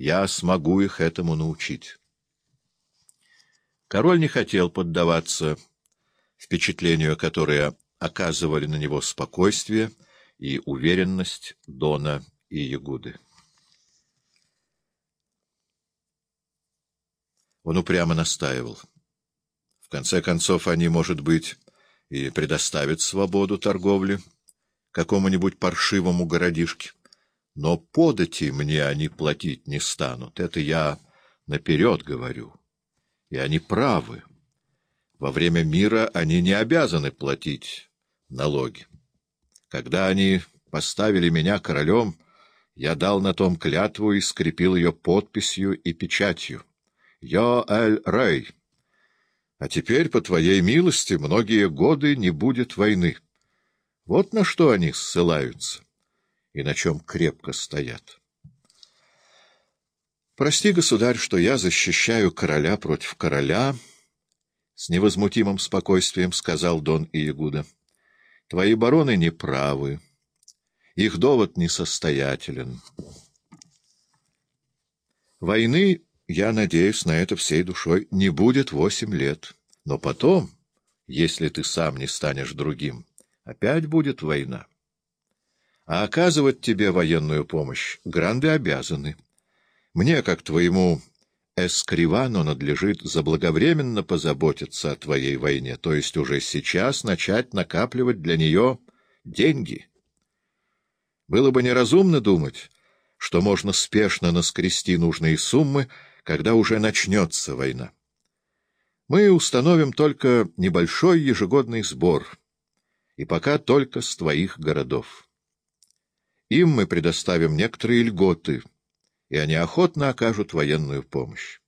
я смогу их этому научить. Король не хотел поддаваться впечатлению, которое оказывали на него спокойствие и уверенность Дона и Ягуды. Он упрямо настаивал. В конце концов, они, может быть, и предоставят свободу торговли какому-нибудь паршивому городишке. Но подати мне они платить не станут. Это я наперед говорю и они правы. Во время мира они не обязаны платить налоги. Когда они поставили меня королем, я дал на том клятву и скрепил ее подписью и печатью. «Я Эль-Рей». А теперь, по твоей милости, многие годы не будет войны. Вот на что они ссылаются и на чем крепко стоят. Прости, государь, что я защищаю короля против короля, — с невозмутимым спокойствием сказал Дон Иегуда. Твои бароны неправы, их довод несостоятелен. Войны, я надеюсь на это всей душой, не будет восемь лет, но потом, если ты сам не станешь другим, опять будет война. А оказывать тебе военную помощь гранды обязаны. Мне, как твоему эскривану, надлежит заблаговременно позаботиться о твоей войне, то есть уже сейчас начать накапливать для нее деньги. Было бы неразумно думать, что можно спешно наскрести нужные суммы, когда уже начнется война. Мы установим только небольшой ежегодный сбор, и пока только с твоих городов. Им мы предоставим некоторые льготы — и они охотно окажут военную помощь.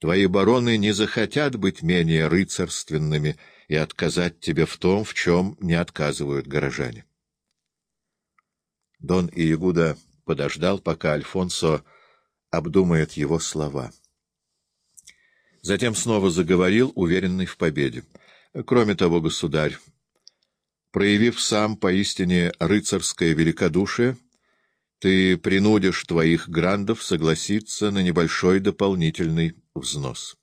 Твои бароны не захотят быть менее рыцарственными и отказать тебе в том, в чем не отказывают горожане. Дон Иегуда подождал, пока Альфонсо обдумает его слова. Затем снова заговорил, уверенный в победе. Кроме того, государь, проявив сам поистине рыцарское великодушие, ты принудишь твоих грандов согласиться на небольшой дополнительный взнос.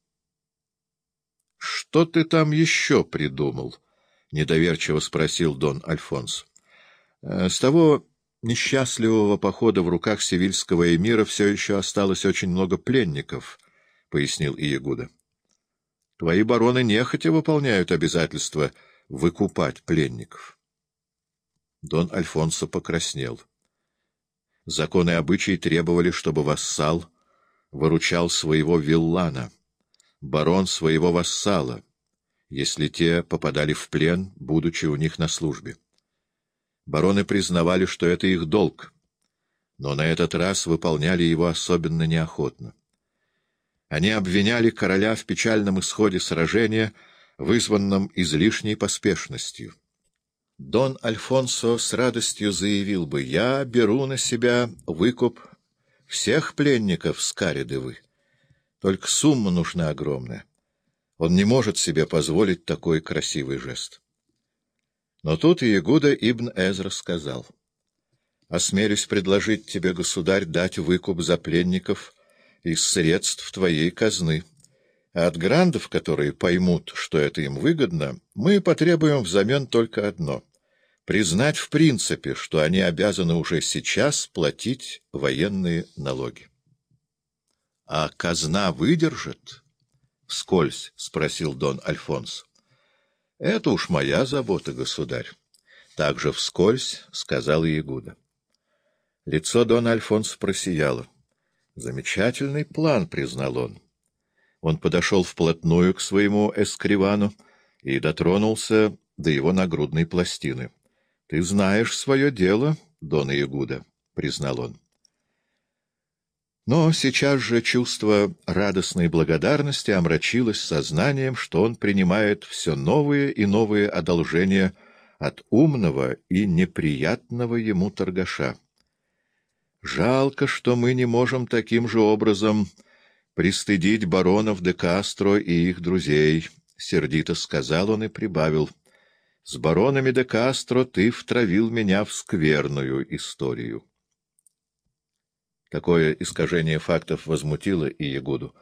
— Что ты там еще придумал? — недоверчиво спросил Дон Альфонс. Э, — С того несчастливого похода в руках сивильского эмира все еще осталось очень много пленников, — пояснил Иегуда. — Твои бароны нехотя выполняют обязательство выкупать пленников. Дон Альфонсо покраснел. — Законы и обычаи требовали, чтобы вассал выручал своего виллана, барон своего вассала, если те попадали в плен, будучи у них на службе. Бароны признавали, что это их долг, но на этот раз выполняли его особенно неохотно. Они обвиняли короля в печальном исходе сражения, вызванном излишней поспешностью. Дон Альфонсо с радостью заявил бы, «Я беру на себя выкуп всех пленников с Каридовы. Только сумма нужна огромная. Он не может себе позволить такой красивый жест». Но тут Иегуда Ибн Эзра сказал, «Осмелюсь предложить тебе, государь, дать выкуп за пленников из средств твоей казны». От грандов, которые поймут, что это им выгодно, мы потребуем взамен только одно — признать в принципе, что они обязаны уже сейчас платить военные налоги. — А казна выдержит? — вскользь спросил Дон Альфонс. — Это уж моя забота, государь. Также вскользь сказал Иегуда. Лицо Дон Альфонс просияло. — Замечательный план, — признал он. — он подошел вплотную к своему эскривану и дотронулся до его нагрудной пластины. — Ты знаешь свое дело, Дон Ягуда, — признал он. Но сейчас же чувство радостной благодарности омрачилось сознанием, что он принимает все новые и новые одолжения от умного и неприятного ему торгаша. Жалко, что мы не можем таким же образом пристыдить баронов де Кастро и их друзей, — сердито сказал он и прибавил. — С баронами де Кастро ты втравил меня в скверную историю. Такое искажение фактов возмутило и Ягуду.